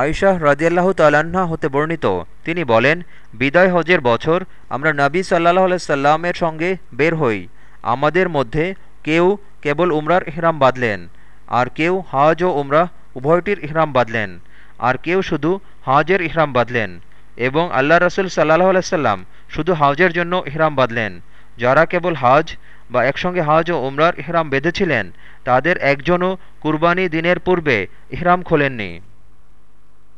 আয়শাহ রাজিয়াল্লাহ তাল্লাহ্না হতে বর্ণিত। তিনি বলেন, বিদায় হজের বছর আমরা নবী সাল্লাহ সাল্লামের সঙ্গে বের হই। আমাদের মধ্যে কেউ কেবল উমরার ইহরাম বাঁধলেন, আর কেউ হাজ ও উমরাহ উভয়টির ইহরাম বাঁধলেন, আর কেউ শুধু হাজের ইহরাম বাঁধলেন এবং আল্লাহ রসুল সাল্লাহ আলাইসাল্লাম শুধু হাজের জন্য ইহরাম বাঁধলেন। যারা কেবল হাজ বা একসঙ্গে হাজ ও উমরার ইহরাম বেঁধেছিলেন, তাদের একজনও কুরবানি দিনের পূর্বে ইহরাম খোলেননি।